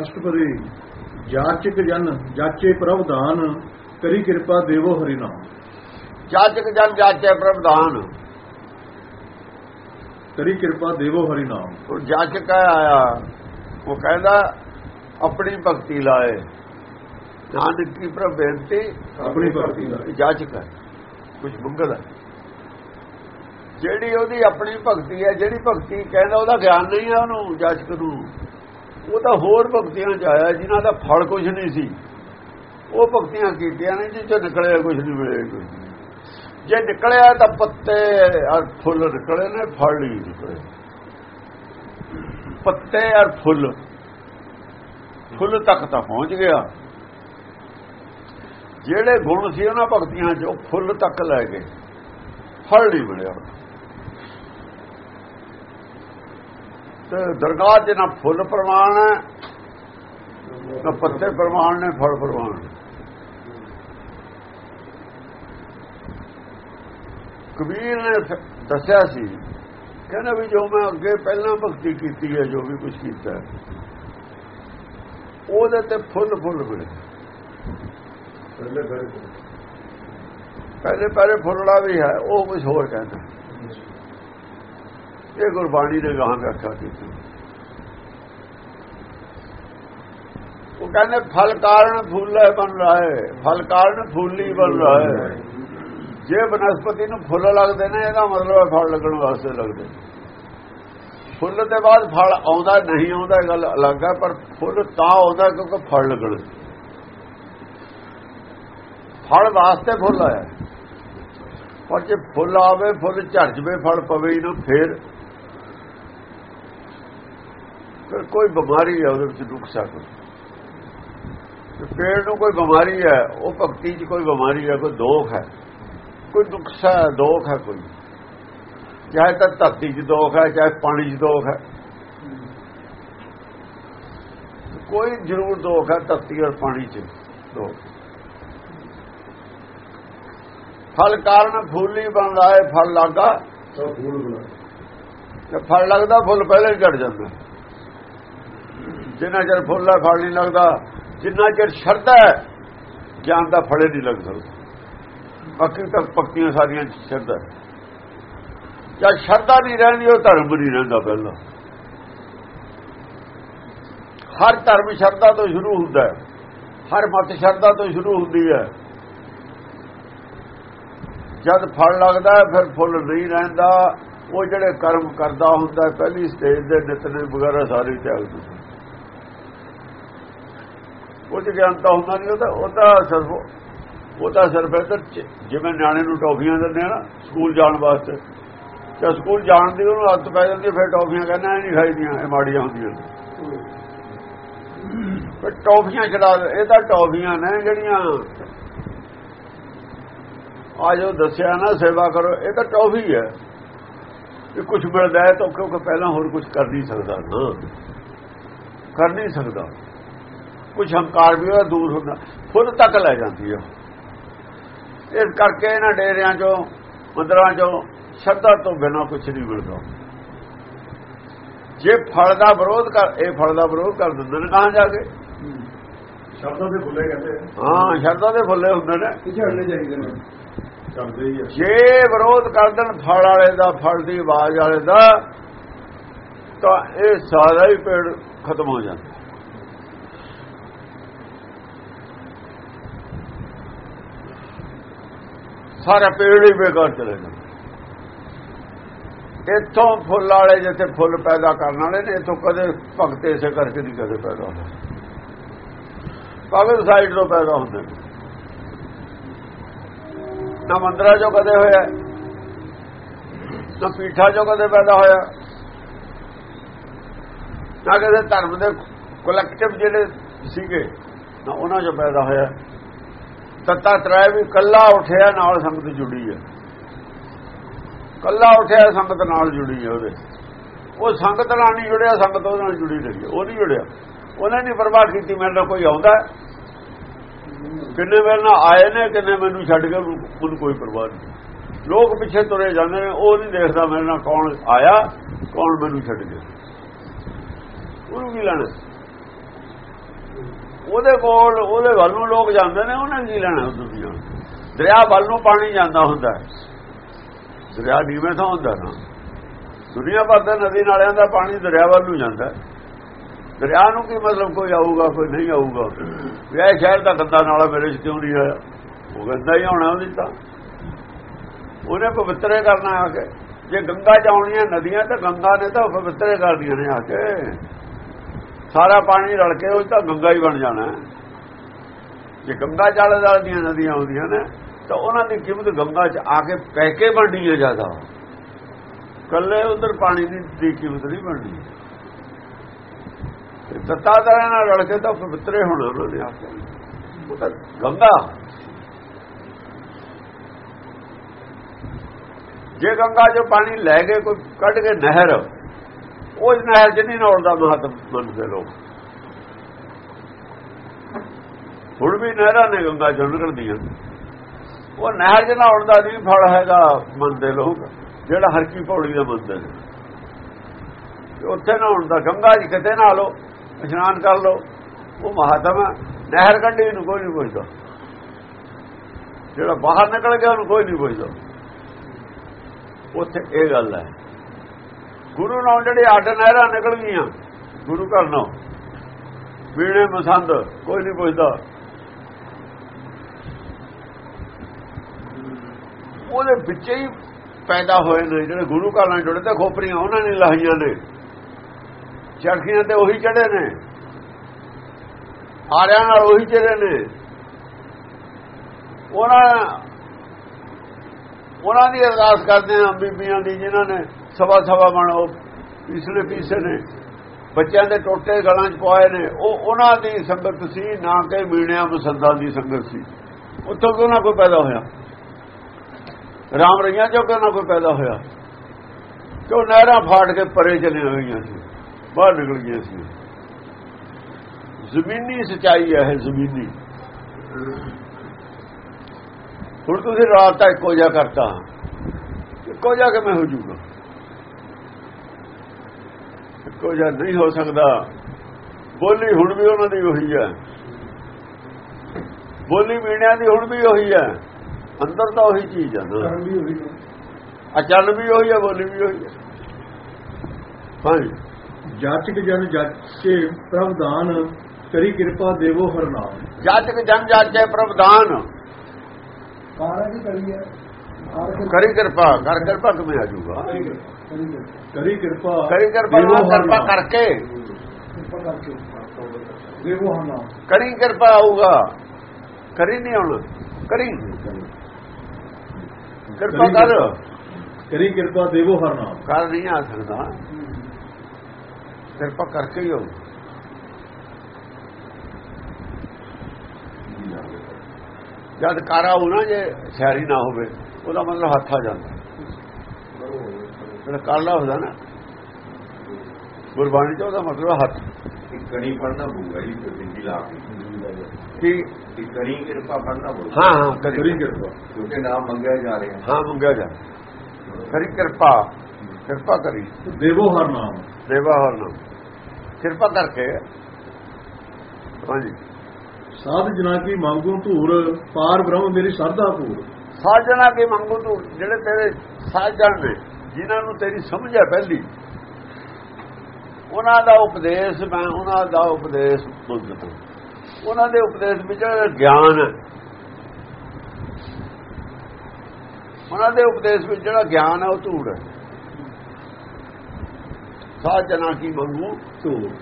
ਅਸ਼ਟਪਦੀ ਜਾਚਕ ਜਨ ਜਾਚੇ ਪ੍ਰਭ ਦਾਨ ਕਰੀ ਕਿਰਪਾ ਦੇਵੋ ਹਰੀ ਨਾਮ। ਜਾਚਕ ਜਨ ਜਾਚੇ ਪ੍ਰਭਦਾਨ ਕਰੀ ਕਿਰਪਾ ਦੇਵੋ ਹਰੀ ਨਾਮ। ਉਹ ਜਾਚਕ ਆਇਆ ਉਹ ਕਹਿੰਦਾ ਆਪਣੀ ਭਗਤੀ ਲਾਏ। ਨਾਨਕ ਕੀ ਪ੍ਰਭ ਬੇਨਤੀ ਆਪਣੀ ਭਗਤੀ ਲਾਏ। ਜਾਚਕ ਹੈ ਕੁਝ ਮੰਗਦਾ ਜਿਹੜੀ ਉਹਦੀ ਆਪਣੀ ਭਗਤੀ ਹੈ ਜਿਹੜੀ ਭਗਤੀ ਕਹਿੰਦਾ ਉਹਦਾ ਗਿਆਨ ਨਹੀਂ ਹੈ ਉਹਨੂੰ ਜਾਚਕ ਨੂੰ। ਉਹ ਤਾਂ ਹੋਰ ਭਗਤੀਆਂ ਚ ਆਇਆ, ਜਿਨ੍ਹਾਂ ਦਾ ਫਲ ਕੁਝ ਨਹੀਂ ਸੀ। ਉਹ ਭਗਤੀਆਂ ਕੀਤੀਆਂ ਨੇ ਜਿਹ ਚੋਂ ਨਿਕਲਿਆ ਕੁਝ ਨਹੀਂ, ਮਿਲਿਆ ਕੁਝ ਜੇ ਨਿਕਲਿਆ ਤਾਂ ਪੱਤੇ ਔਰ ਫੁੱਲ ਨਿਕਲੇ ਨੇ, ਫਲ ਨਹੀਂ ਨਿਕਲੇ। ਪੱਤੇ ਔਰ ਫੁੱਲ। ਫੁੱਲ ਤੱਕ ਤਾਂ ਪਹੁੰਚ ਗਿਆ। ਜਿਹੜੇ ਗੁਣ ਸੀ ਉਹਨਾਂ ਭਗਤੀਆਂ 'ਚ ਉਹ ਫੁੱਲ ਤੱਕ ਲੈ ਗਏ। ਫਲ ਨਹੀਂ ਮਿਲਿਆ। ਤੇ ਦਰਗਾਹ 'ਚ ਨਾ ਫੁੱਲ ਪ੍ਰਮਾਣ ਹੈ ਨਾ ਪੱਤੇ ਪ੍ਰਮਾਣ ਨੇ ਫਲ ਪ੍ਰਮਾਣ ਕਬੀਰ ਨੇ ਦੱਸਿਆ ਸੀ ਕਹਿੰਦਾ ਵੀ ਜੋ ਮੈਂ ਅੱਗੇ ਪਹਿਲਾਂ ਭਗਤੀ ਕੀਤੀ ਹੈ ਜੋ ਵੀ ਕੁਝ ਕੀਤਾ ਉਹਦੇ ਤੇ ਫੁੱਲ ਫੁੱਲ ਮਿਲੇ। ਪਹਿਲੇ ਪਹਿਲੇ। ਫੁੱਲੜਾ ਵੀ ਹੈ ਉਹ ਕੁਝ ਹੋਰ ਕਹਿੰਦਾ। ਇਹ ਗੁਰਬਾਣੀ ਦੇ ਗਾਹਾਂ ਵਿਆਖਿਆ ਕੀਤੀ। ਉਹ ਕਹਿੰਦੇ, ਫਲ ਕਾਰਨ ਫੁੱਲੇ ਬਣ ਰਹਾ ਹੈ ਫਲ ਕਾਰਨ ਫੁੱਲੀ ਬਣ ਰਹਾ। ਹੈ ਜੇ ਬਨਸਪਤੀ ਨੂੰ ਫੁੱਲ ਲੱਗਦੇ ਨੇ, ਇਹਦਾ ਮਤਲਬ ਹੈ ਫਲ ਲੱਗਣ ਵਾਸਤੇ ਲੱਗਦੇ। ਫੁੱਲ ਦੇ ਬਾਅਦ ਫਲ ਆਉਂਦਾ, ਨਹੀਂ ਆਉਂਦਾ, ਇਹ ਗੱਲ ਅਲੱਗ ਹੈ, ਪਰ ਫੁੱਲ ਤਾਂ ਆਉਂਦਾ ਕਿਉਂਕਿ ਫਲ ਲੱਗਣ। ਫਲ ਵਾਸਤੇ ਫੁੱਲ ਆਇਆ। ਪਰ ਜੇ ਫੁੱਲ ਆਵੇ, ਫੁੱਲ ਝੜ ਜਵੇ ਫਲ ਪਵੇ ਇਹਨੂੰ ਨਾ, ਫੇਰ ਫਿਰ ਕੋਈ ਬਿਮਾਰੀ ਹੈ ਉਹਦੇ ਵਿੱਚ ਨੁਕਸਾ ਕੋਈ ਤੇ ਪੇੜ ਨੂੰ ਕੋਈ ਬਿਮਾਰੀ ਹੈ ਉਹ ਭਗਤੀ 'ਚ ਕੋਈ ਬਿਮਾਰੀ ਹੈ ਕੋਈ ਦੋਖ ਹੈ। ਕੋਈ ਨੁਕਸਾ ਹੈ ਦੋਖ ਹੈ ਕੋਈ। ਚਾਹੇ ਤਾਂ ਧਰਤੀ 'ਚ ਦੋਖ ਹੈ ਚਾਹੇ ਪਾਣੀ 'ਚ ਦੋਖ ਹੈ। ਕੋਈ ਜ਼ਰੂਰ ਦੋਖ ਹੈ ਧਰਤੀ ਔਰ ਪਾਣੀ 'ਚ ਦੋਖ। ਫਲ ਕਾਰਨ ਫੁੱਲੀ ਬਣ ਰਹਾ ਹੈ ਫਲ ਲੱਗਾ। ਸਭ ਫੂਲ ਬੁਲਾ ਤੇ ਫਲ ਲੱਗਦਾ ਫੁੱਲ ਪਹਿਲੇ ਹੀ ਝੜ ਜਾਂਦਾ। ਜਿੰਨਾ ਚਿਰ ਫੁੱਲ ਹੈ ਫਲ ਨਹੀਂ ਲੱਗਦਾ, ਜਿੰਨਾ ਚਿਰ ਸ਼ਰਧਾ ਹੈ, ਗਿਆਨ ਦਾ ਫਲੇ ਨਹੀਂ ਲੱਗ ਸਕਦਾ। ਬਾਕੀ ਤਾਂ ਪੱਕੀਆਂ ਸਾਰੀਆਂ ਸ਼ਰਧਾ ਜਦ ਸ਼ਰਧਾ ਨਹੀਂ ਰਹਿੰਦੀ, ਉਹ ਧਰਮ ਨਹੀਂ ਰਹਿੰਦਾ ਪਹਿਲਾਂ। ਹਰ ਧਰਮ ਸ਼ਰਧਾ ਤੋਂ ਸ਼ੁਰੂ ਹੁੰਦਾ ਹੈ। ਹਰ ਮਤ ਸ਼ਰਧਾ ਤੋਂ ਸ਼ੁਰੂ ਹੁੰਦੀ ਹੈ। ਜਦ ਫਲ ਲੱਗਦਾ, ਫਿਰ ਫੁੱਲ ਨਹੀਂ ਰਹਿੰਦਾ। ਉਹ ਜਿਹੜੇ ਕਰਮ ਕਰਦਾ ਹੁੰਦਾ, ਪਹਿਲੀ ਸਟੇਜ ਦੇ ਨਿਤਨੇ ਵਗੈਰਾ ਸਾਰੇ ਤਿਆਗ ਦਿੰਦਾ। ਉਹ ਚ ਗਿਆਨ ਤਾਂ ਹੁੰਦਾ ਨਹੀਂ ਉਹਦਾ ਉਹਦਾ ਸਿਰਫ ਤਾਂ ਸਿਰਫ ਹੈ ਤਾਂ ਚ- ਜਿਵੇਂ ਨਿਆਣੇ ਨੂੰ ਟੌਫੀਆਂ ਦਿੰਦੇ ਆ ਨਾ, ਸਕੂਲ ਜਾਣ ਵਾਸਤੇ। ਜੇ ਸਕੂਲ ਜਾਣ ਦੀ ਉਹਨੂੰ ਹੱਥ ਪੈ ਜਾਂਦੀ ਫਿਰ ਟੌਫੀਆਂ ਕਹਿੰਦਾ ਇਹ ਨਹੀਂ ਖਾਈਦੀਆਂ, ਇਹ ਮਾੜੀਆਂ ਹੁੰਦੀਆਂ। ਨੇ। ਫਿਰ ਟੌਫੀਆਂ ਚੜਾ ਇਹ ਤਾਂ ਟੌਫੀਆਂ ਨੇ ਜਿਹੜੀਆਂ। ਆ ਜੋ ਦੱਸਿਆ ਨਾ, ਸੇਵਾ ਕਰੋ, ਇਹ ਤਾਂ ਟੌਫੀ ਹੈ। ਇਹ ਕੁਝ ਮਿਲਦਾ ਹੈ ਤਾਂ ਕਿਉਂਕਿ ਪਹਿਲਾਂ ਹੋਰ ਕੁਝ ਕਰ ਨਹੀਂ ਸਕਦਾ ਨਾ। ਕਰ ਨਹੀਂ ਸਕਦਾ। ਕੁਝ ਹੰਕਾਰ ਵੀ ਉਹਦਾ ਦੂਰ ਹੁੰਦਾ। ਖੁਦ ਤੱਕ ਲੈ ਜਾਂਦੀ ਹੈ ਇਸ ਕਰਕੇ ਇਹਨਾਂ ਡੇਰਿਆਂ ਚੋਂ ਮੰਦਰਾਂ ਚੋਂ ਸ਼ਰਧਾ ਤੋਂ ਬਿਨਾਂ ਕੁਝ ਨਹੀਂ ਮਿਲਦਾ। ਜੇ ਫਲ ਦਾ ਵਿਰੋਧ ਕਰ ਇਹ ਫਲ ਦਾ ਵਿਰੋਧ ਕਰ ਦਿੰਦੇ ਨੇ ਕਹਾਂ ਜਾ ਕੇ? ਸ਼ਬਦਾਂ ਦੇ ਭੁੱਲੇ ਕਹਿੰਦੇ। ਹਾਂ ਸ਼ਰਧਾ ਦੇ ਫੁੱਲੇ ਹੁੰਦੇ ਨੇ। ਹਟਨੇ ਚਾਹੀਦੇ ਨੇ। ਜੇ ਵਿਰੋਧ ਕਰ ਦੇਣ ਫਲ ਵਾਲੇ ਦਾ ਫਲ ਦੀ ਆਵਾਜ਼ ਵਾਲੇ ਦਾ ਤਾਂ ਇਹ ਸਾਰਾ ਹੀ ਪੇੜ ਖਤਮ ਹੋ ਜਾਂਦਾ। ਸਾਰਾ ਪੇੜ ਹੀ ਬੇਕਾਰ ਚਲੇ ਜਾਂਦਾ। ਇੱਥੋਂ ਫੁੱਲ ਵਾਲੇ ਜਿੱਥੇ ਫੁੱਲ ਪੈਦਾ ਕਰਨ ਵਾਲੇ ਨੇ, ਇੱਥੋਂ ਕਦੇ ਭਗਤ ਇਸੇ ਕਰਕੇ ਨਹੀਂ ਕਦੇ ਪੈਦਾ ਹੁੰਦੇ। ਪਾਗਲ ਸਾਈਡ ਤੋਂ ਪੈਦਾ ਹੁੰਦੇ ਨੇ। ਨਾ ਮੰਦਰਾਂ ਚੋਂ ਕਦੇ ਹੋਇਆ, ਨਾ ਪੀਠਾ ਚੋਂ ਕਦੇ ਪੈਦਾ ਹੋਇਆ, ਨਾ ਕਦੇ ਧਰਮ ਦੇ ਕਲੈਕਟਿਵ ਜਿਹੜੇ ਸੀਗੇ, ਨਾ ਉਹਨਾਂ ਚੋਂ ਪੈਦਾ ਹੋਇਆ। ਤੱਤਾ ਤਰਾਇ ਵੀ ਕੱਲਾ ਉਠਿਆ ਨਾਲ ਸੰਗਤ ਜੁੜੀ ਹੈ। ਕੱਲਾ ਉਠਿਆ ਸੰਗਤ ਨਾਲ ਜੁੜੀ ਹੈ ਉਹਦੇ। ਉਹ ਸੰਗਤ ਨਾਲ ਨਹੀਂ ਜੁੜਿਆ, ਸੰਗਤ ਉਹਦੇ ਨਾਲ ਜੁੜੀ ਰਹੀ ਹੈ। ਉਹ ਨਹੀਂ ਜੁੜਿਆ। ਉਹਨੇ ਨਹੀਂ ਪਰਵਾਹ ਕੀਤੀ, ਮੇਰੇ ਨਾਲ ਕੋਈ ਆਉਂਦਾ ਕਿੰਨੇ ਮੇਰੇ ਨਾਲ ਆਏ ਨੇ, ਕਿੰਨੇ ਮੈਨੂੰ ਛੱਡ ਕੇ ਉਹਨੂੰ ਕੋਈ ਪਰਵਾਹ ਨਹੀਂ। ਲੋਕ ਪਿੱਛੇ ਤੁਰੇ ਜਾਂਦੇ ਨੇ, ਉਹ ਨਹੀਂ ਦੇਖਦਾ ਮੇਰੇ ਨਾਲ ਕੌਣ ਆਇਆ, ਕੌਣ ਮੈਨੂੰ ਛੱਡ ਗਿਆ। ਉਹਨੂੰ ਕੀ ਲੈਣਾ? ਉਹਦੇ ਕੋਲ, ਉਹਦੇ ਵੱਲ ਨੂੰ ਲੋਕ ਜਾਂਦੇ ਨੇ, ਉਹਨੇ ਕੀ ਲੈਣਾ ਦੁਨੀਆ? ਦਰਿਆ ਵੱਲ ਨੂੰ ਪਾਣੀ ਜਾਂਦਾ ਹੁੰਦਾ ਦਰਿਆ ਨੀਵੇਂ ਤੋਂ ਹੁੰਦਾ ਨਾ। ਦੁਨੀਆ ਭਰ ਦੇ ਨਦੀ ਨਾਲਿਆਂ ਦਾ ਪਾਣੀ ਦਰਿਆ ਵੱਲ ਨੂੰ ਜਾਂਦਾ ਦਰਿਆ ਨੂੰ ਕੀ ਮਤਲਬ, ਕੋਈ ਆਊਗਾ, ਕੋਈ ਨਹੀਂ ਆਊਗਾ? ਵੀ ਇਹ ਸ਼ਹਿਰ ਦਾ ਗੰਦਾ ਨਾਲਾ ਮੇਰੇ 'ਚ ਕਿਉਂ ਨਹੀਂ ਆਇਆ ਉਹ ਗੰਦਾ ਹੀ ਹੋਣਾ ਉਹਦੀ ਤਾਂ। ਉਹਨੇ ਪਵਿੱਤਰੇ ਕਰਨਾ ਆ ਕੇ। ਜੇ ਗੰਗਾ ਚ ਆਉਣੀਆਂ ਨਦੀਆਂ ਤਾਂ ਗੰਗਾ ਨੇ ਤਾਂ ਪਵਿੱਤਰੇ ਕਰਦੀਆਂ ਨੇ ਆ ਕੇ। ਸਾਰਾ ਪਾਣੀ ਰਲ ਕੇ ਉਹ ਤਾਂ ਗੰਗਾ ਹੀ ਬਣ ਜਾਣਾ। ਜੇ ਗੰਗਾ ਚਾਲੇ ਨਾਲ ਦੀਆਂ ਨਦੀਆਂ ਆਉਂਦੀਆਂ ਨੇ, ਤਾਂ ਉਹਨਾਂ ਦੀ ਕੀਮਤ ਗੰਗਾ 'ਚ ਆ ਕੇ ਪੈ ਕੇ ਬਣਦੀ ਹੈ ਜ਼ਿਆਦਾ। ਕੱਲੇ ਉਧਰ ਪਾਣੀ ਦੀ ਕੀਮਤ ਨਹੀਂ ਬਣਦੀ। ਦਿੱਤਾ ਦਰਿਆ ਨਾਲ ਰਲ ਕੇ ਤਾਂ ਪਵਿੱਤਰੇ ਹੋਣਾ ਉਹਨਾਂ ਨੇ ਆ ਗੰਗਾ। ਜੇ ਗੰਗਾ ਜੋ ਪਾਣੀ ਲੈ ਕੇ ਕੋਈ ਕੱਢ ਕੇ ਨਹਿਰ ਉਸ ਨਹਿਰ ਚ ਨਹੀਂ ਨੌਲਦਾ ਮਹਤਮ ਮੰਨਦੇ ਲੋਕ। ਹੁਣ ਵੀ ਨਹਿਰਾਂ ਨੇ ਗੰਗਾ ਚੋਂ ਨਿਕਲਦੀਆਂ ਉਹ ਨਹਿਰ ਚ ਨਹਾਉਣ ਦਾ ਨਹੀਂ ਫਲ ਹੈਗਾ ਮੰਨਦੇ ਲੋਕ, ਜਿਹੜਾ ਹਰਕੀ ਪੌੜੀ ਦਾ ਮੰਨਦੇ ਨੇ। ਉੱਥੇ ਨਹਾਉਣ ਦਾ ਗੰਗਾ ਜੀ ਕਿਤੇ ਨਾ ਲੋ ਇਸ਼ਨਾਨ ਕਰ ਲੋ ਉਹ ਮਹਾਤਮ ਨਹਿਰ ਕੱਢੀ ਨੂੰ ਕੋਈ ਨਹੀਂ ਪੁੱਛਦਾ। ਜਿਹੜਾ ਬਾਹਰ ਨਿਕਲ ਗਿਆ ਉਹਨੂੰ ਕੋਈ ਨਹੀਂ ਪੁੱਛਦਾ। ਉੱਥੇ ਇਹ ਗੱਲ ਹੈ। ਗੁਰੂ ਨਾਲ ਜਿਹੜੇ ਅੱਡ ਨਹਿਰਾਂ ਨਿਕਲ ਗਈਆਂ, ਗੁਰੂ ਘਰ ਨਾਲ। ਵੀਣੇ ਮਸੰਦ ਕੋਈ ਨਹੀਂ ਪੁੱਛਦਾ। ਉਹਦੇ ਵਿੱਚ ਹੀ ਪੈਦਾ ਹੋਏ ਨੇ, ਜਿਹੜੇ ਗੁਰੂ ਘਰ ਨਾਲ ਜੁੜੇ ਤੇ ਖੋਪਰੀਆਂ, ਉਹਨਾਂ ਨੇ ਲਾਹੀਆਂ ਨੇ। ਚਰਖੀਆਂ ਤੇ ਉਹੀ ਚੜੇ ਨੇ। ਆਰਿਆਂ ਨਾਲ ਉਹੀ ਚੜੇ ਨੇ। ਉਹਨਾਂ ਉਹਨਾਂ ਦੀ ਅਰਦਾਸ ਕਰਦੇ ਆ ਬੀਬੀਆਂ ਦੀ, ਜਿਨ੍ਹਾਂ ਨੇ ਸਵਾ ਸਵਾ ਮਣ ਉਹ ਪਿਛਲੇ ਪੀਸੇ ਨੇ। ਬੱਚਿਆਂ ਦੇ ਟੋਟੇ ਗਲਾਂ 'ਚ ਪਾਏ ਨੇ। ਉਹ ਉਹਨਾਂ ਦੀ ਸੰਗਤ ਸੀ, ਨਾ ਕਿ ਮੀਣਿਆਂ ਮਸੰਦਾਂ ਦੀ ਸੰਗਤ ਸੀ। ਉੱਥੋਂ ਕਿਉਂ ਨਾ ਕੋਈ ਪੈਦਾ ਹੋਇਆ। ਰਾਮ ਰਈਆਂ ਚੋਂ ਕਿਉਂ ਨਾ ਕੋਈ ਪੈਦਾ ਹੋਇਆ। ਕਿਉਂ ਨਹਿਰਾਂ ਫਾੜ ਕੇ ਪਰੇ ਚਲੇ ਹੋਈਆਂ ਸੀ। ਬਾਹਰ ਨਿਕਲ ਗਈਆਂ ਸੀ। ਜ਼ਮੀਨੀ ਸਚਾਈ ਹੈ ਜ਼ਮੀਨੀ। ਹੁਣ ਤੁਸੀਂ ਰਾਤ ਤੱਕ ਇੱਕੋ ਜਿਹਾ ਕਰਤਾ। ਇੱਕੋ ਜਿਹਾ ਕਿਵੇਂ ਹੋ ਜੂਗਾ ਇੱਕੋ ਜਿਹਾ ਨਹੀਂ ਹੋ ਸਕਦਾ। ਬੋਲੀ ਹੁਣ ਵੀ ਉਹਨਾਂ ਦੀ ਉਹੀ ਹੈ। ਬੋਲੀ ਮੀਣਿਆਂ ਦੀ ਹੁਣ ਵੀ ਉਹੀ ਹੈ। ਅੰਦਰ ਤਾਂ ਉਹੀ ਚੀਜ਼ ਹੈ ਨਾ। ਅਚਲ ਵੀ ਉਹੀ ਹੈ। ਬੋਲੀ ਵੀ ਉਹੀ ਹੈ। ਹਾਂਜੀ। ਜਾਚਕ ਜਨ ਜਾਚੇ ਪ੍ਰਵਦਾਨ ਕਰੀ ਕਿਰਪਾ ਦੇਵੋ ਹਰ ਨਾਮ। ਜਾਚਕ ਜਨ ਜਾਚੇ ਪ੍ਰਵਦਾਨ ਕਾਰਾ ਦੀ ਕਰੀ ਹੈ? ਕਰੀ ਕਿਰਪਾ ਕਰ ਕਿਰਪਾ ਕਿਵੇਂ ਆ ਜਾਊਗਾ? ਕਰੀ ਕਿਰਪਾ ਕਰੀ ਕਿਰਪਾ ਕਿਰਪਾ। ਕਰਕੇ। ਕਰੀ ਕਿਰਪਾ ਆਊਗਾ। ਕਰੀ ਨਹੀਂ ਆਉਣਾ ਕਰੀ। ਕਿਰਪਾ ਕਰ ਕਰੀ। ਕਿਰਪਾ। ਦੇਵੋ ਹਰ ਨਾਮ ਕਰ ਨਹੀਂ ਆ ਸਕਦਾ। ਕਿਰਪਾ ਕਰਕੇ ਹੀ ਹੋਊ ਜਦ ਕਾਰਾ ਨਾ ਜੇ ਸ਼ਹਿਰੀ ਨਾ ਹੋਵੇ। ਉਹਦਾ ਮਤਲਬ ਹੱਥ ਆ ਜਾਂਦਾ। ਜਿਹੜਾ ਕਾਲਾ ਹੁੰਦਾ ਨਾ ਗੁਰਬਾਣੀ ਚ ਉਹਦਾ ਮਤਲਬ ਹੱਥ। ਇੱਕ ਕਣੀ ਪੜਨਾ ਪਊਗਾ ਜੀ ਬਿੰਦੀ ਲਾ ਕੇ ਕਿ। ਕਣੀ ਕਿਰਪਾ ਪੜਨਾ ਪਊਗਾ। ਹਾਂ ਹਾਂ ਕਰੀ ਕਰੀ ਕਿਰਪਾ। ਕਿਉਂਕਿ ਨਾਮ ਮੰਗਿਆ ਜਾ ਰਿਹਾ। ਹਾਂ ਮੰਗਿਆ ਜਾ ਕਰੀ ਕਿਰਪਾ। ਕਿਰਪਾ ਕਰੀ। ਦੇਵੋ ਹਰ ਨਾਮ। ਦੇਵਾ ਹਰ ਨਾਮ। ਕਿਰਪਾ ਕਰਕੇ। ਹਾਂਜੀ। ਸਾਧ ਜਨਾ ਕੀ ਮੰਗੂ ਧੂਰ ਪਾਰ ਬ੍ਰਹਮ ਮੇਰੀ ਸਰਦਾ ਪੂਰ। ਸਾਜਣਾ ਕੇ ਮੰਗੂ ਤੂੰ? ਜਿਹੜੇ ਤੇਰੇ ਸਾਜਣ ਨੇ, ਜਿਨ੍ਹਾਂ ਨੂੰ ਤੇਰੀ ਸਮਝ ਹੈ ਪਹਿਲੀ, ਉਹਨਾਂ ਦਾ ਉਪਦੇਸ਼ ਮੈਂ ਉਹਨਾਂ ਦਾ ਉਪਦੇਸ਼ ਮੰਗਦਾ ਉਹਨਾਂ ਦੇ ਉਪਦੇਸ਼ ਵਿੱਚ ਜਿਹੜਾ ਗਿਆਨ ਹੈ। ਉਹਨਾਂ ਦੇ ਉਪਦੇਸ਼ ਵਿੱਚ ਜਿਹੜਾ ਗਿਆਨ ਹੈ ਉਹ ਧੂੜ ਹੈ। ਸਾਜਣਾ ਕੀ ਮੰਗੂ? ਧੂੜ।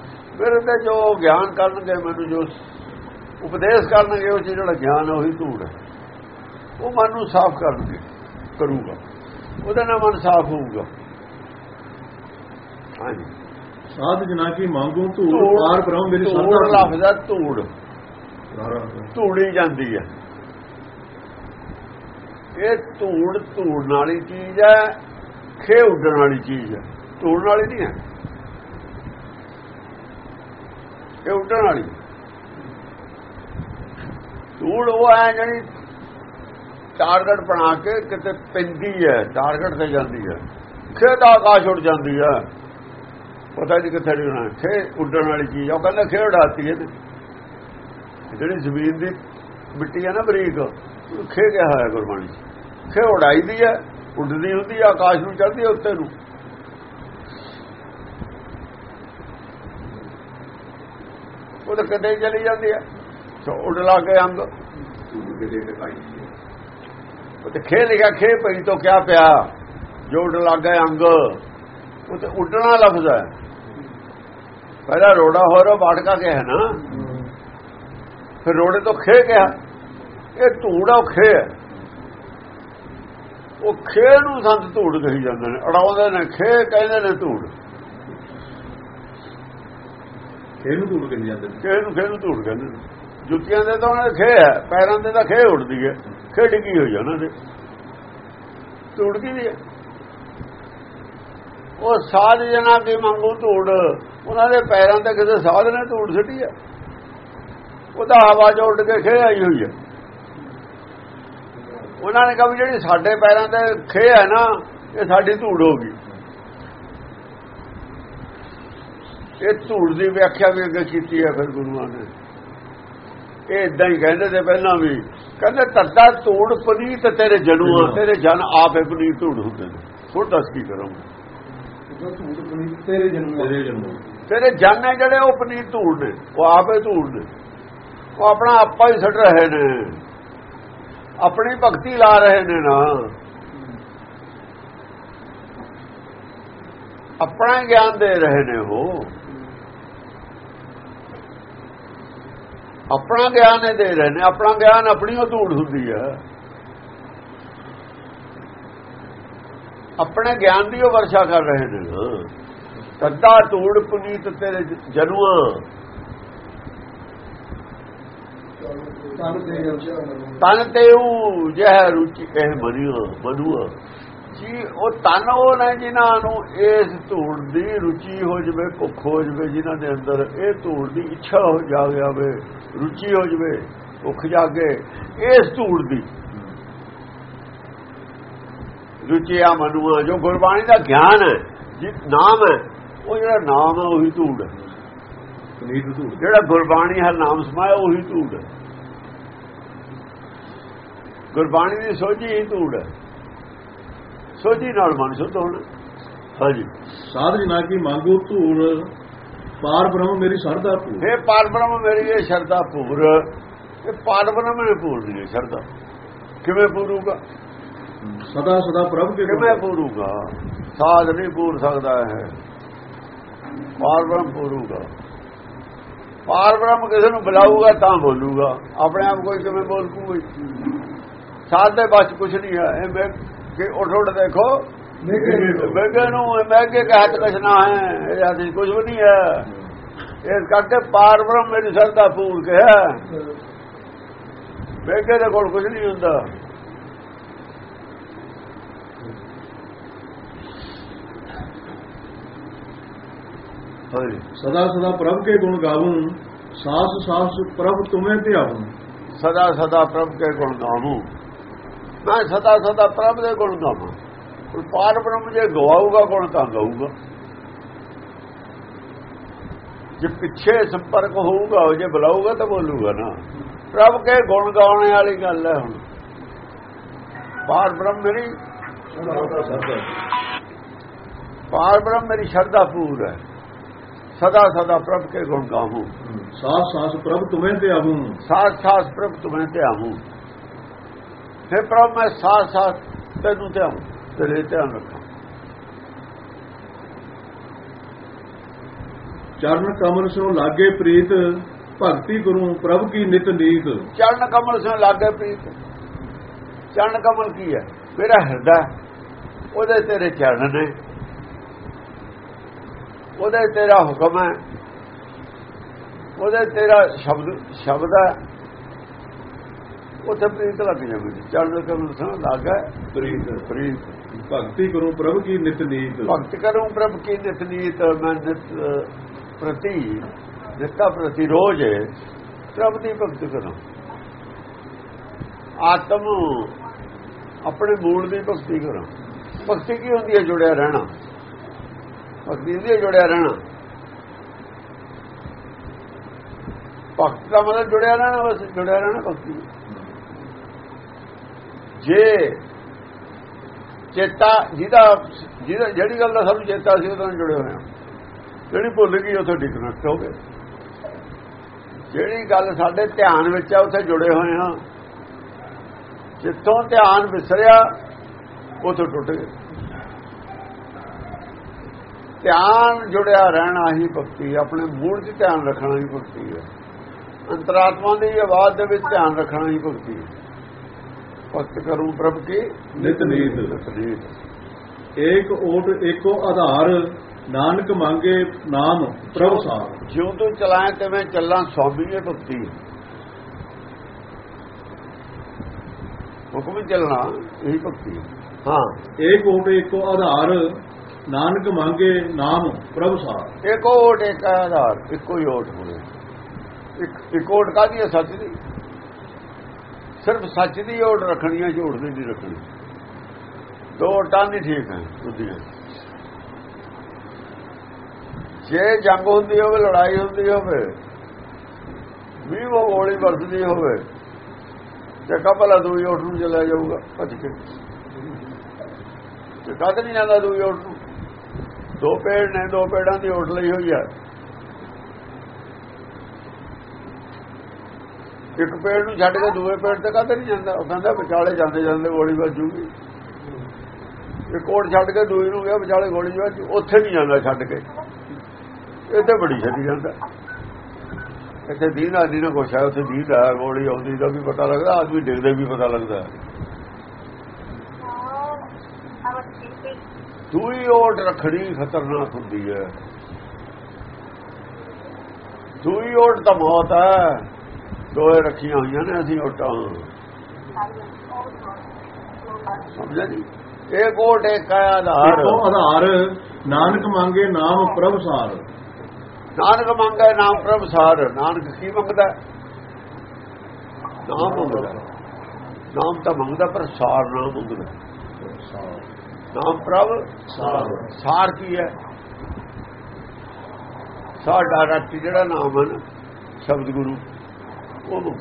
ਮੇਰੇ ਤੇ ਜੋ ਗਿਆਨ ਕਰਨਗੇ, ਮੈਨੂੰ ਜੋ ਉਪਦੇਸ਼ ਕਰਨਗੇ, ਉਹ 'ਚ ਜਿਹੜਾ ਗਿਆਨ ਹੈ ਉਹੀ ਧੂੜ ਹੈ। ਉਹ ਮਨ ਨੂੰ ਸਾਫ਼ ਕਰਨਗੇ ਕਰੂਗਾ। ਉਹਦਾ ਨਾਲ ਮਨ ਸਾਫ਼ ਹੋਊਗਾ। ਹਾਂਜੀ। ਸਾਧ ਜਨਾ ਕੀ ਮੰਗੂ ਧੂੜ- ਪਾਰ ਬ੍ਰਹਮ ਮੇਰੀ ਸਰਦਾ ਲਫ਼ਜ਼ ਧੂੜ। ਧੂੜੀ ਜਾਂਦੀ ਹੈ ਇਹ ਧੂੜ ਧੂੜ ਵਾਲੀ ਚੀਜ਼ ਹੈ ਖੇ ਉੱਡਣ ਵਾਲੀ ਚੀਜ਼ ਹੈ ਧੂੜ ਵਾਲੀ ਨਹੀਂ ਹੈ ਇਹ ਉੱਡਣ ਵਾਲੀ। ਧੂੜ ਉਹ ਹੈ ਜਿਹੜੀ ਟਾਰਗੇਟ ਬਣਾ ਕੇ ਕਿਤੇ ਪੈਂਦੀ ਹੈ, ਟਾਰਗੇਟ ਤੇ ਜਾਂਦੀ ਹੈ। ਖੇ ਦਾ ਆਕਾਸ਼ ਉੱਡ ਜਾਂਦੀ ਹੈ। ਪਤਾ ਨਹੀਂ ਕਿੱਥੇ ਡਿਗਣਾ ਖੇ ਉੱਡਣ ਵਾਲੀ ਚੀਜ਼ ਉਹ ਕਹਿੰਦਾ ਖੇ ਉਡਾਤੀ ਹੈ ਜਿਹੜੀ ਜ਼ਮੀਨ ਦੀ ਮਿੱਟੀ ਹੈ ਨਾ ਬਰੀਕ ਖੇ ਗਿਆ ਹੋਇਆ ਗੁਰਬਾਣੀ 'ਚ। ਖੇ ਉਡਾਈ ਦੀ ਹੈ, ਉੱਡਦੀ ਹੁੰਦੀ ਹੈ, ਆਕਾਸ਼ ਨੂੰ ਚੜ੍ਹਦੀ ਹੈ ਉੱਤੇ ਨੂੰ। ਉਹ ਤਾਂ ਕਦੇ ਚਲੀ ਜਾਂਦੀ ਹੈ। ਸੋ ਉੱਡ ਲਾ ਕੇ ਅੰਗ ਕਿਤੇ ਦਿਖਾਈ ਤੇ ਖੇ ਲਿਖਿਆ ਖੇ ਪਈ ਤੋਂ ਕਿਆ ਪਿਆ? ਜੋ ਉੱਡ ਲੱਗ ਗਏ ਅੰਗ। ਉਹ ਤੇ ਉੱਡਣਾ ਲਫ਼ਜ਼ ਹੈ। ਪਹਿਲਾ ਰੋੜਾ ਹੋਰ ਬਾਟਕਾ ਕੇ ਹੈ ਨਾ। ਫਿਰ ਰੋੜੇ ਤੋਂ ਖੇ ਗਿਆ ਇਹ ਧੂੜਾ ਉਹ ਖੇ ਹੈ। ਉਹ ਖੇ ਨੂੰ ਸੰਤ ਧੂੜ ਕਹੀ ਜਾਂਦੇ ਨੇ। ਅੜਾਉਂਦੇ ਨੇ ਖੇ ਕਹਿੰਦੇ ਨੇ ਧੂੜ। ਇਹਨੂੰ ਧੂੜ ਕਹੀ ਜਾਂਦੇ ਨੇ। ਖੇ ਨੂੰ ਖੇ ਨੂੰ ਧੂੜ ਕਹਿੰਦੇ ਨੇ। ਜੁੱਤੀਆਂ ਦੇ ਤਾਂ ਉਹਨਾਂ ਦੇ ਖੇ ਹੈ ਪੈਰਾਂ ਦੇ ਤਾਂ ਖੇ ਉੱਡਦੀ ਹੈ। ਖੇਡ ਗਈ ਹੋਈ ਹੈ ਉਹਨਾਂ ਦੇ। ਧੂੜ ਕੀ ਹੈ ਉਹ ਸਾਧ ਜਨਾ ਕੀ ਮੰਗੂ ਧੂੜ, ਉਹਨਾਂ ਦੇ ਪੈਰਾਂ ਤੇ ਕਿਸੇ ਸਾਧ ਨੇ ਧੂੜ ਸਿੱਟੀ ਹੈ ਉਹਦਾ ਹਵਾ ਚ ਉੱਡ ਕੇ ਖੇ ਆਈ ਹੋਈ ਹੈ ਉਹਨਾਂ ਨੇ ਕਿਹਾ ਵੀ ਜਿਹੜੀ ਸਾਡੇ ਪੈਰਾਂ ਤੇ ਖੇ ਹੈ ਨਾ, ਇਹ ਸਾਡੀ ਧੂੜ ਹੋ ਗਈ। ਇਹ ਧੂੜ ਦੀ ਵਿਆਖਿਆ ਵੀ ਅੱਗੇ ਕੀਤੀ ਹੈ ਫਿਰ ਗੁਰੂਆਂ ਨੇ। ਇਹ ਇਦਾਂ ਹੀ ਕਹਿੰਦੇ ਤੇ ਪਹਿਲਾਂ ਵੀ ਕਹਿੰਦੇ ਤੱਦਾ ਧੂੜ ਪਨੀਤ ਤੇਰੇ ਜਨੂਆ ਤੇਰੇ ਜਨ ਆਪੇ ਪਨੀਤ ਧੂੜ ਹੁੰਦੇ ਨੇ। ਹੁਣ ਦੱਸ ਕੀ ਕਰਾਂਗੇ ਤੇਰੇ ਜਨਮ ਤੇਰੇ ਜਨ। ਹੈ ਜਿਹੜੇ ਉਹ ਪਨੀਤ ਧੂੜ ਨੇ ਉਹ ਆਪੇ ਧੂੜ ਨੇ। ਉਹ ਆਪਣਾ ਆਪਾ ਹੀ ਛੱਡ ਰਹੇ ਨੇ। ਆਪਣੀ ਭਗਤੀ ਲਾ ਰਹੇ ਨੇ ਨਾ। ਆਪਣਾ ਹੀ ਗਿਆਨ ਦੇ ਰਹੇ ਨੇ ਉਹ। ਆਪਣਾ ਗਿਆਨ ਇਹ ਦੇ ਰਹੇ ਨੇ ਆਪਣਾ ਗਿਆਨ ਆਪਣੀ ਉਹ ਧੂੜ ਹੁੰਦੀ ਹੈ। ਆਪਣੇ ਗਿਆਨ ਦੀ ਉਹ ਵਰਸ਼ਾ ਕਰ ਰਹੇ ਨੇ। ਤੱਦਾ ਧੂੜ ਪੁਨੀਤ ਤੇਰੇ ਜਨੂਆ। ਤਨ ਤੇਉ ਜਹ ਰੁਚੀ ਇਹ ਮਨਿਓ ਮਨੁਆ। ਜੀ ਉਹ ਤਨ ਉਹ ਨੇ ਜਿਨ੍ਹਾਂ ਨੂੰ ਇਸ ਧੂੜ ਦੀ ਰੁਚੀ ਹੋ ਜਵੇ ਭੁੱਖ ਹੋ ਜਵੇ ਜਿਨ੍ਹਾਂ ਦੇ ਅੰਦਰ ਇਹ ਧੂੜ ਦੀ ਇੱਛਾ ਹੋ ਜਾਵੇ ਰੁਚੀ ਹੋ ਜਵੇ ਭੁੱਖ ਜਾਗੇ ਇਸ ਧੂੜ ਦੀ। ਰੁਚੀ ਆ ਮਨੁਆ ਜੋ ਗੁਰਬਾਣੀ ਦਾ ਗਿਆਨ ਹੈ ਜੀ ਨਾਮ ਹੈ ਉਹ ਜਿਹੜਾ ਨਾਮ ਹੈ ਉਹੀ ਧੂੜ ਹੈ। ਪਨੀਤ ਧੂੜ। ਜਿਹੜਾ ਗੁਰਬਾਣੀ ਹੈ ਨਾਮ ਸਮਾਇਆ ਉਹੀ ਧੂੜ ਹੈ। ਗੁਰਬਾਣੀ ਦੀ ਸੋਝੀ ਹੀ ਧੂੜ ਹੈ। ਸੋਝੀ ਨਾਲ ਮਨ ਸ਼ੁੱਧ ਹੋਣਾ। ਹਾਂਜੀ। ਸਾਧ ਜਨਾ ਕੀ ਮੰਗੂ ਧੂੜ? ਪਾਰ ਬ੍ਰਹਮ ਮੇਰੀ ਸਰਦਾ ਭੂ हे ਪਾਰਬ੍ਰਹਮ ਮੇਰੀ ਇਹ ਸ਼ਰਧਾ ਪੂਰ ਇਹ ਪਾਰਬ੍ਰਹਮ ਨੇ ਪੂਰਨੀ ਹੈ ਸ਼ਰਧਾ। ਕਿਵੇਂ ਪੂਰੂਗਾ ਸਦਾ ਸਦਾ ਪ੍ਰਭ ਕੇ ਕਿਵੇਂ ਪੂਰੂਗਾ ਸਾਧ ਨਹੀਂ ਪੂਰ ਸਕਦਾ ਹੈ ਪਾਰਬ੍ਰਹਮ ਪੂਰੂਗਾ ਪਾਰਬ੍ਰਹਮ ਕਿਸੇ ਨੂੰ ਬੁਲਾਊਗਾ ਤਾਂ ਬੋਲੂਗਾ। ਆਪਣੇ ਆਪ ਕੋਈ ਕਿਵੇਂ ਬੋਲ ਪੂਗਾ ਸਾਧ ਦੇ ਬਸ ਕੁਝ ਨਹੀਂ ਹੈ। ਇਹ ਕਿ ਉਠ ਉਠ ਦੇਖੋ। ਬੇਗੇ ਨੂੰ ਮੈਗੇ ਕਹਿਤ ਕੁਛ ਨਾ ਹੈ ਇਹ ਆਦਿ ਕੁਝ ਵੀ ਨਹੀਂ ਹੈ। ਇਸ ਕਰਕੇ ਪਾਰਬ੍ਰਹਮ ਮੇਰੀ ਸਰਦਾ ਪੂਰ ਕੇ ਹੈ। ਬੇਗੇ ਦੇ ਕੋਲ ਕੁਝ ਨਹੀਂ ਹੁੰਦਾ। ਸਦਾ ਸਦਾ ਪ੍ਰਭ ਕੇ ਗੁਣ ਗਾਵੂੰ ਸਾਸ ਸਾਸ ਪ੍ਰਭ ਤੁਮੇ ਤੇ ਆਵੂੰ ਸਦਾ ਸਦਾ ਪ੍ਰਭ ਕੇ ਗੁਣ ਗਾਵੂੰ। ਮੈਂ ਸਦਾ ਸਦਾ ਪ੍ਰਭ ਦੇ ਗੁਣ ਗਾਵਾਂ ਉਹ ਪਾਰ ਬ੍ਰਹਮ ਜੇ ਗਵਾਊਗਾ ਗੁਣ ਤਾਂ ਗਾਊਗਾ? ਜੇ ਪਿੱਛੇ ਸੰਪਰਕ ਹੋਊਗਾ ਉਹ ਜੇ ਬੁਲਾਊਗਾ ਤਾਂ ਬੋਲੂਗਾ ਨਾ। ਪ੍ਰਭ ਕੇ ਗੁਣ ਗਾਉਣ ਵਾਲੀ ਗੱਲ ਹੈ ਹੁਣ। ਪਾਰ ਬ੍ਰਹਮ ਮੇਰੀ ਪਾਰ ਬ੍ਰਹਮ ਮੇਰੀ ਸ਼ਰਧਾ ਪੂਰ ਹੈ। ਸਦਾ ਸਦਾ ਪ੍ਰਭ ਕੇ ਗੁਣ ਗਾਵੂੰ ਸਾਸ ਸਾਸ ਪ੍ਰਭ ਤੁਮੇ ਤੇ ਆਵੂੰ ਸਾਥ ਸਾਥ ਪ੍ਰਭ ਤੁਮੇ ਤੇ ਆਵੂੰ हे ਪ੍ਰਭ ਮੈਂ ਸਾਥ ਸਾਥ ਤੈਨੂੰ ਆਵੂੰ ਤੇਰੇ ਧਿਆਨ ਰੱਖਾਂ। ਚਰਨ ਕਮਲ ਸੋ ਲਾਗੇ ਪ੍ਰੀਤ ਭਗਤੀ ਕਰੂੰ ਪ੍ਰਭ ਕੀ ਨਿਤ ਨੀਤ। ਚਰਨ ਕਮਲ ਸੇ ਲਾਗੇ ਪ੍ਰੀਤ। ਚਰਨ ਕਮਲ ਕੀ ਹੈ? ਮੇਰਾ ਹਿਰਦਾ ਉਹਦੇ ਤੇਰੇ ਚਰਨ ਨੇ। ਉਹਦੇ ਤੇਰਾ ਹੁਕਮ ਹੈ। ਉਹਦੇ ਤੇਰਾ ਸ਼ਬਦ ਸ਼ਬਦ ਹੈ। ਉੱਥੇ ਪ੍ਰੀਤ ਲੱਗ ਜਾਂਦੀ ਚਰਨ ਕਮਲ ਸੇ ਲਾਗੇ ਪ੍ਰੀਤ। ਪ੍ਰੀਤ। ਭਗਤੀ ਕਰੂੰ ਪ੍ਰਭ ਕੀ ਨਿਤ ਨੀਤ? ਭਗਤ ਕਰੂੰ ਪ੍ਰਭ ਕੀ ਨਿਤ ਨੀਤ ਮੈਂ ਨਿਤ ਪ੍ਰਤੀ ਨਿਤਾ ਪ੍ਰਤੀ ਰੋਜ਼ ਪ੍ਰਭ ਦੀ ਭਗਤ ਕਰਾਂ। ਆਤਮ ਆਪਣੇ ਮੂਲ ਦੀ ਭਗਤੀ ਕਰਾਂ। ਭਗਤੀ ਕੀ ਹੁੰਦੀ ਹੈ? ਜੁੜਿਆ ਰਹਿਣਾ। ਭਗਤੀ ਹੈ ਜੁੜਿਆ ਰਹਿਣਾ। ਭਗਤ ਦਾ ਮਤਲਬ ਜੁੜਿਆ ਰਹਿਣਾ ਬਸ ਜੁੜਿਆ ਰਹਿਣਾ ਭਗਤੀ। ਜੇ ਚੇਤਾ ਜਿਹਦਾ ਜਿਹਦਾ, ਜਿਹੜੀ ਗੱਲ ਦਾ ਸਾਨੂੰ ਚੇਤਾ ਸੀ, ਉਹਦੇ ਨਾਲ ਜੁੜੇ ਹੋਏ ਹਾਂ। ਜਿਹੜੀ ਭੁੱਲ ਗਈ, ਉੱਥੇ ਡਿਸਕਨੈਕਟ ਹੋ ਗਏ ਜਿਹੜੀ ਗੱਲ ਸਾਡੇ ਧਿਆਨ ਵਿੱਚ ਆ, ਉੱਥੇ ਜੁੜੇ ਹੋਏ ਹਾਂ। ਜਿੱਥੋਂ ਧਿਆਨ ਵਿਸਰਿਆ, ਉੱਥੋਂ ਟੁੱਟ ਗਏ। ਧਿਆਨ ਜੁੜਿਆ ਰਹਿਣਾ ਹੀ ਭਗਤੀ ਆਪਣੇ ਮੂਲ 'ਚ ਧਿਆਨ ਰੱਖਣਾ ਹੀ ਭਗਤੀ ਹੈ। ਅੰਤਰਾਤਮਾ ਦੀ ਆਵਾਜ਼ ਦੇ ਵਿੱਚ ਧਿਆਨ ਰੱਖਣਾ ਹੀ ਭਗਤੀ ਹੈ। ਭਗਤ ਕਰੂੰ ਪ੍ਰਭ ਕੀ ਨਿਤ ਨੀਤ। ਏਕ ਓਟ ਏਕੋ ਆਧਾਰ ਨਾਨਕ ਮੰਗੇ ਨਾਮ ਪ੍ਰਭ ਸਾਰ। ਜਿਉਂ ਤੂੰ ਚਲਾਏ ਤਿਵੇਂ ਚੱਲਾਂ ਹੈ ਭਗਤੀ ਹੁਕਮ ਹੀ ਚੱਲਣਾ ਇਹੀ ਭਗਤੀ ਹੈ। ਏਕ ਓਟ ਏਕੋ ਆਧਾਰ ਨਾਨਕ ਮੰਗੇ ਨਾਮ ਪ੍ਰਭ ਸਾਰ। ਇੱਕ ਓਟ ਇੱਕ ਆਧਾਰ ਇੱਕੋ ਹੀ ਓਟ ਹੋਵੇ ਇੱਕ ਇੱਕ ਓਟ ਕਾਹਦੀ ਹੈ? ਸੱਚ ਦੀ। ਸਿਰਫ ਸੱਚ ਦੀ ਓਟ ਰੱਖਣੀ ਹੈ ਝੂਠ ਦੀ ਨਹੀਂ ਰੱਖਣੀ। ਦੋ ਓਟਾਂ ਨਹੀਂ ਠੀਕ ਹੈ ਉਹਦੀਆਂ ਜੇ ਜੰਗ ਹੁੰਦੀ ਹੋਵੇ, ਲੜਾਈ ਹੁੰਦੀ ਹੋਵੇ, ਵੀ ਉਹ ਗੋਲੀ ਵਰਸਦੀ ਹੋਵੇ, ਤੇ ਕਪਲਾ ਦੂਈ ਓਟ ਨੂੰ ਚਲਾ ਜਾਊਗਾ, ਭੱਜ ਕੇ। ਤੇ ਕਦ ਨਹੀਂ ਜਾਂਦਾ ਦੂਈ ਓਟ ਨੂੰ। ਦੋ ਪੇੜ ਨੇ, ਦੋ ਪੇੜਾਂ ਦੀ ਓਟ ਲਈ ਹੋਈ ਹੈ ਇੱਕ ਪੇੜ ਨੂੰ ਛੱਡ ਕੇ ਦੂਏ ਪੇੜ ਤੇ ਕਦ ਨਹੀਂ ਜਾਂਦਾ? ਉਹ ਕਹਿੰਦਾ ਵਿਚਾਲੇ ਜਾਂਦੇ ਜਾਂਦੇ ਗੋਲੀ ਵੱਜੂਗੀ। ਇੱਕ ਓਟ ਛੱਡ ਕੇ ਦੂਈ ਨੂੰ ਗਿਆ, ਵਿਚਾਲੇ ਗੋਲੀ ਵੱਜੂ, ਉੱਥੇ ਨਹੀਂ ਜਾਂਦਾ ਛੱਡ ਕੇ। ਇਹ ਤੇ ਬੜੀ ਛੱਡੀ ਜਾਂਦਾ। ਇੱਥੇ ਦੀਨ ਆਦੀ ਨਾ ਕੁਛ ਹੈ, ਉੱਥੇ ਦੀਨ ਹੈ, ਗੋਲੀ ਆਉਂਦੀ ਦਾ ਵੀ ਪਤਾ ਲੱਗਦਾ, ਆਦਮੀ ਡਿੱਗਦੇ ਵੀ ਪਤਾ ਲੱਗਦਾ ਦੂਈ ਓਟ ਰੱਖਣੀ ਖਤਰਨਾਕ ਹੁੰਦੀ ਹੈ। ਦੂਈ ਓਟ ਤਾਂ ਮੌਤ ਹੈ। ਦੋਏ ਰੱਖੀਆਂ ਹੋਈਆਂ ਨੇ ਅਸੀਂ ਓਟਾਂ ਸਮਝਿਆ ਜੀ? ਇੱਕ ਓਟ ਇੱਕ ਆਧਾਰ। ਆਧਾਰ ਨਾਨਕ ਮੰਗੇ ਨਾਮ ਪ੍ਰਭ ਸਾਰ। ਨਾਨਕ ਮੰਗਦਾ ਹੈ ਨਾਮ ਪ੍ਰਭ ਸਾਰ। ਨਾਨਕ ਕੀ ਮੰਗਦਾ? ਨਾਮ ਮੰਗਦਾ। ਨਾਮ ਤਾਂ ਮੰਗਦਾ ਪਰ ਸਾਰ ਨਾਮ ਮੰਗਦਾ। ਨਾਮ ਪ੍ਰਭ ਸਾਰ। ਸਾਰ ਕੀ ਹੈ? ਸਾਰ ਡਾਇਰੈਕਟ ਜਿਹੜਾ ਨਾਮ ਹੈ ਨਾ ਸ਼ਬਦ ਗੁਰੂ। ਉਹ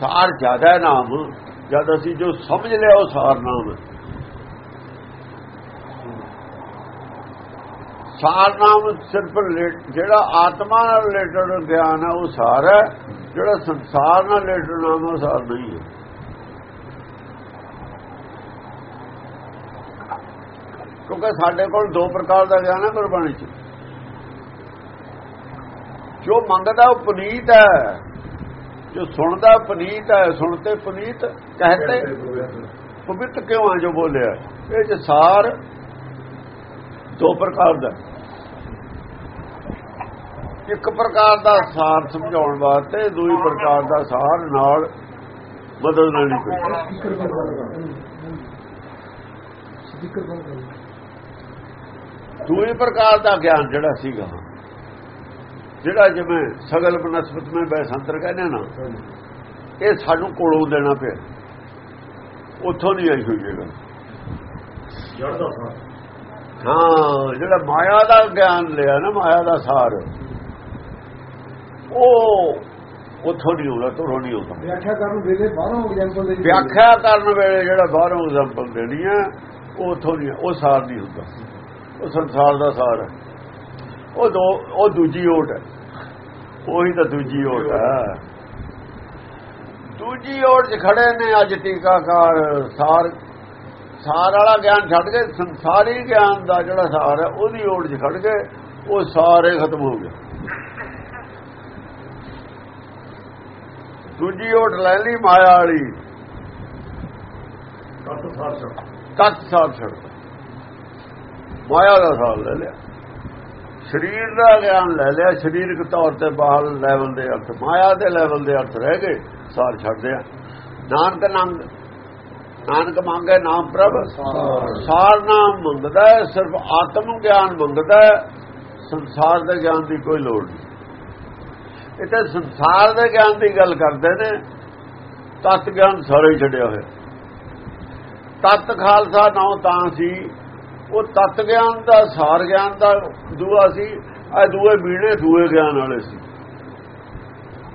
ਸਾਰ ਜ਼ਿਆਦਾ ਹੈ ਨਾਮ, ਜਦ ਅਸੀਂ ਜੋ ਸਮਝ ਲਿਆ ਉਹ ਸਾਰ ਨਾਮ ਹੈ। ਸਾਰ ਨਾਮ ਸਿਰਫ ਰਿਲੇਟ- ਜਿਹੜਾ ਆਤਮਾ ਨਾਲ ਰਿਲੇਟਡ ਗਿਆਨ ਹੈ, ਉਹ ਸਾਰ ਹੈ। ਜਿਹੜਾ ਸੰਸਾਰ ਨਾਲ ਰਿਲੇਟਡ ਨਾਮ ਹੈ, ਉਹ ਸਾਰ ਨਹੀਂ ਹੈ। ਕਿਉਂਕਿ ਸਾਡੇ ਕੋਲ ਦੋ ਪ੍ਰਕਾਰ ਦਾ ਗਿਆਨ ਹੈ ਗੁਰਬਾਣੀ ਚ। ਜੋ ਮੰਗਦਾ ਉਹ ਪੁਨੀਤ ਹੈ। ਜੋ ਸੁਣਦਾ ਪੁਨੀਤ ਹੈ, ਸੁਣਤੇ ਪੁਨੀਤ ਕਹਤੇ ਪਵਿੱਤ ਕਿਉਂ ਹੈ ਜੋ ਬੋਲਿਆ? ਇਹ ਚ ਸਾਰ ਦੋ ਪ੍ਰਕਾਰ ਦਾ। ਇੱਕ ਪ੍ਰਕਾਰ ਦਾ ਸਾਰ ਸਮਝਾਉਣ ਵਾਸਤੇ ਦੂਜੀ ਪ੍ਰਕਾਰ ਦਾ ਸਾਰ ਨਾਲ ਬਦਲ ਲੈਣੀ ਪਈ ਦੂਜੀ ਪ੍ਰਕਾਰ ਦਾ ਗਿਆਨ ਜਿਹੜਾ ਸੀਗਾ। ਜਿਹੜਾ ਜਿਵੇਂ ਸਗਲ ਬਨਸਪਤ ਮੈਂ ਬੈਸੰਤਰ ਕਹਿੰਦੇ ਨਾ ਇਹ ਸਾਨੂੰ ਕੋਲੋਂ ਦੇਣਾ ਪਿਆ। ਉੱਥੋਂ ਨਹੀਂ ਆਈ ਹੋਈ ਸਾਰ। ਹਾਂ ਜਿਹੜਾ ਮਾਇਆ ਦਾ ਗਿਆਨ ਲਿਆ ਨਾ ਮਾਇਆ ਦਾ ਸਾਰ। ਉਹ ਉੱਥੋਂ ਨਹੀਂ ਆਉਂਦਾ ਤੁਰੋਂ ਨਹੀਂ ਆਉਂਦਾ। ਵਿਆਖਿਆ ਕਰਨ ਵੇਲੇ ਬਾਹਰੋਂ ਐਗਜ਼ਾਮਪਲ ਦੇ ਵਿਆਖਿਆ ਕਰਨ ਵੇਲੇ ਜਿਹੜਾ ਬਾਹਰੋਂ ਐਗਜ਼ਾਮਪਲ ਦੇਣੀ ਹੈ ਉਹ ਉੱਥੋਂ ਨਹੀਂ ਉਹ ਸਾਰ ਨਹੀਂ ਹੁੰਦਾ। ਉਹ ਸੰਸਾਰ ਦਾ ਸਾਰ ਹੈ। ਉਹ ਦੋ ਉਹ ਦੂਜੀ ਓਟ ਹੈ। ਉਹੀ ਤਾਂ ਦੂਜੀ ਓਟ ਹੈ। ਦੂਜੀ ਓਟ 'ਚ ਖੜੇ ਨੇ ਅੱਜ ਟੀਕਾਕਾਰ ਸਾਰ। ਸਾਰ ਵਾਲਾ ਗਿਆਨ ਛੱਡ ਕੇ ਸੰਸਾਰੀ ਗਿਆਨ ਦਾ ਜਿਹੜਾ ਸਾਰ ਹੈ ਉਹਦੀ ਓਟ 'ਚ ਖੜ ਕੇ ਉਹ ਸਾਰੇ ਖਤਮ ਹੋ ਗਏ। ਦੂਜੀ ਓਟ ਲੈ ਲਈ ਮਾਇਆ ਵਾਲੀ। ਤਤ ਸਾਰ ਸਭ ਤਤ ਸਾਰ ਛੱਡਦਾ ਮਾਇਆ ਦਾ ਸਾਰ ਲੈ ਲਿਆ। ਸਰੀਰ ਦਾ ਗਿਆਨ ਲੈ ਲਿਆ ਸਰੀਰਕ ਤੌਰ ਤੇ ਬਾਹਰ ਲੈਵਲ ਦੇ ਅਰਥ ਮਾਇਆ ਦੇ ਲੈਵਲ ਦੇ ਅਰਥ ਰਹਿ ਗਏ ਸਾਰ ਛੱਡਦੇ ਆ ਨਾਨਕ ਨੰਗ ਨਾਨਕ ਮੰਗੇ ਨਾਮ ਪ੍ਰਭ ਸਾਰ। ਨਾਮ ਮੰਗਦਾ ਹੈ ਸਿਰਫ ਆਤਮ ਗਿਆਨ ਮੰਗਦਾ ਹੈ ਸੰਸਾਰ ਦੇ ਗਿਆਨ ਦੀ ਕੋਈ ਲੋੜ ਨਹੀਂ। ਇਹ ਤਾਂ ਸੰਸਾਰ ਦੇ ਗਿਆਨ ਦੀ ਗੱਲ ਕਰਦੇ ਨੇ ਤਤ ਗਿਆਨ ਸਾਰੇ ਛੱਡਿਆ ਹੋਇਆ। ਤਤ ਖਾਲਸਾ ਨਾਮ ਤਾਂ ਸੀ ਉਹ ਤਤ ਗਿਆਨ ਦਾ, ਸਾਰ ਗਿਆਨ ਦਾ, ਦੂਆ ਸੀ ਇਹ ਦੂਏ ਬੀੜੇ ਦੂਏ ਗਿਆਨ ਵਾਲੇ ਸੀ।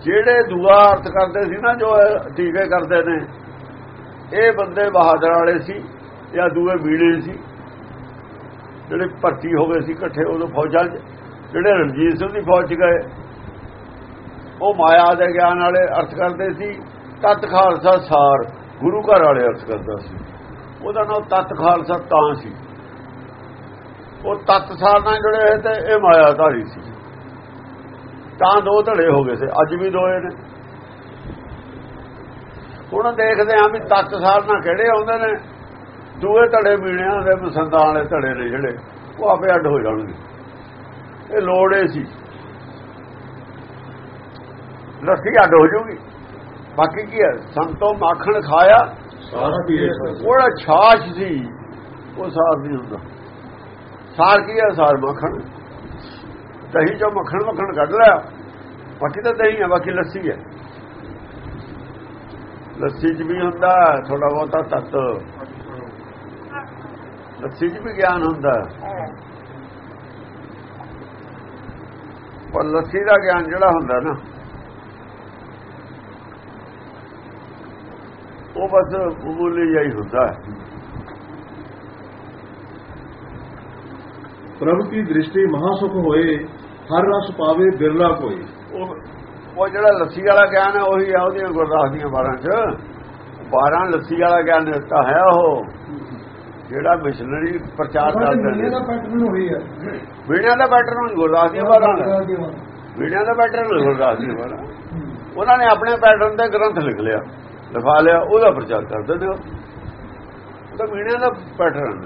ਜਿਹੜੇ ਦੂਆ ਅਰਥ ਕਰਦੇ ਸੀ ਨਾ, ਜੋ ਇਹ ਟੀਕੇ ਕਰਦੇ ਨੇ, ਇਹ ਬੰਦੇ ਬਹਾਦਰ ਵਾਲੇ ਸੀ, ਜਾਂ ਦੂਏ ਬੀੜੇ ਸੀ। ਜਿਹੜੇ ਭਰਤੀ ਹੋ ਗਏ ਸੀ, ਇਕੱਠੇ ਉਦੋਂ ਫੌਜਾਂ 'ਚ, ਜਿਹੜੇ ਰਣਜੀਤ ਸਿੰਘ ਦੀ ਫੌਜ 'ਚ ਗਏ, ਉਹ ਮਾਇਆ ਦੇ ਗਿਆਨ ਵਾਲੇ ਅਰਥ ਕਰਦੇ ਸੀ। ਤਤ ਖਾਲਸਾ ਸਾਰ, ਗੁਰੂ ਘਰ ਵਾਲੇ ਅਰਥ ਕਰਦਾ ਸੀ। ਉਹਦਾ ਨਾਮ ਤਤ ਖਾਲਸਾ ਤਾਂ ਸੀ। ਉਹ ਤਤ ਸਾਰ ਨਾਲ ਜੁੜੇ ਹੋਏ ਤੇ ਇਹ ਮਾਇਆ ਧਾਰੀ ਸੀ। ਤਾਂ ਦੋ ਧੜੇ ਹੋ ਗਏ ਸੀ ਅੱਜ ਵੀ ਦੋਏ ਨੇ। ਹੁਣ ਦੇਖਦੇ ਆਂ ਵੀ ਤਤ ਸਾਰ ਨਾਲ ਕਿਹੜੇ ਆਉਂਦੇ ਨੇ। ਦੂਏ ਧੜੇ ਮੀਣਿਆਂ ਦੇ ਮਸੰਦਾਂ ਵਾਲੇ ਧੜੇ ਨੇ ਜਿਹੜੇ ਉਹ ਆਪੇ ਅੱਡ ਹੋ ਜਾਣਗੇ। ਇਹ ਲੋੜੇ ਸੀ। ਲੱਸੀ ਅੱਡ ਹੋ ਜੂਗੀ। ਬਾਕੀ ਕੀ ਹੈ ਸੰਤੋਂ ਮਾਖਣ ਖਾਇਆ। ਸਾਰਾ ਪੀਏ ਉਹਦਾ ਛਾਛ ਸੀ ਉਹ ਸਾਰ ਨਹੀਂ ਹੁੰਦਾ। ਸਾਰ ਕੀ ਹੈ ਸਾਰ ਮੱਖਣ। ਦਹੀਂ ਚੋਂ ਮੱਖਣ ਮੱਖਣ ਕੱਢ ਲਿਆ। ਬਾਕੀ ਤਾਂ ਦਹੀਂ ਹੈ ਬਾਕੀ ਲੱਸੀ ਹੈ ਲੱਸੀ 'ਚ ਵੀ ਹੁੰਦਾ ਥੋੜਾ ਬਹੁਤਾ ਤੱਤ। ਲੱਸੀ 'ਚ ਵੀ ਗਿਆਨ ਹੁੰਦਾ। ਪਰ ਲੱਸੀ ਦਾ ਗਿਆਨ ਜਿਹੜਾ ਹੁੰਦਾ ਨਾ, ਉਹ ਬਸ ਮਾਮੂਲੀ ਜਿਹਾ ਹੀ ਹੁੰਦਾ। ਪ੍ਰਭ ਕੀ ਦ੍ਰਿਸ਼ਟੀ ਮਹਾ ਸੁਖ ਹੋਏ ਹਰ ਰਸ ਪਾਵੇ ਬਿਰਲਾ ਕੋਈ। ਉਹ ਉਹ ਜਿਹੜਾ ਲੱਸੀ ਵਾਲਾ ਗਿਆਨ ਹੈ ਉਹੀ ਆ ਉਹਦੀਆਂ ਗੁਰਦਾਸ ਦੀਆਂ 12 ਚ। 12 ਲੱਸੀ ਵਾਲਾ ਗਿਆਨ ਦਿੱਤਾ ਹੈ ਉਹ। ਜਿਹੜਾ ਮਿਸ਼ਨਰੀ ਪ੍ਰਚਾਰ ਕਰਦੇ ਨੇ। ਦਾ ਪੈਟਰਨ ਹੋਈ ਹੈ। ਵੀੜਿਆਂ ਦਾ ਪੈਟਰਨ ਗੁਰਦਾਸ ਦੀਆਂ 12 ਵੀੜਿਆਂ ਦਾ ਪੈਟਰਨ ਗੁਰਦਾਸ ਦੀਆਂ 12 ਉਹਨਾਂ ਨੇ ਆਪਣੇ ਪੈਟਰਨ ਤੇ ਗ੍ਰੰਥ ਲਿਖ ਲਿਆ। ਲਿਖਾ ਲਿਆ ਉਹਦਾ ਪ੍ਰਚਾਰ ਕਰਦੇ ਨੇ ਉਹ ਉਹ ਤਾਂ ਵੀੜਿਆਂ ਦਾ ਪੈਟਰਨ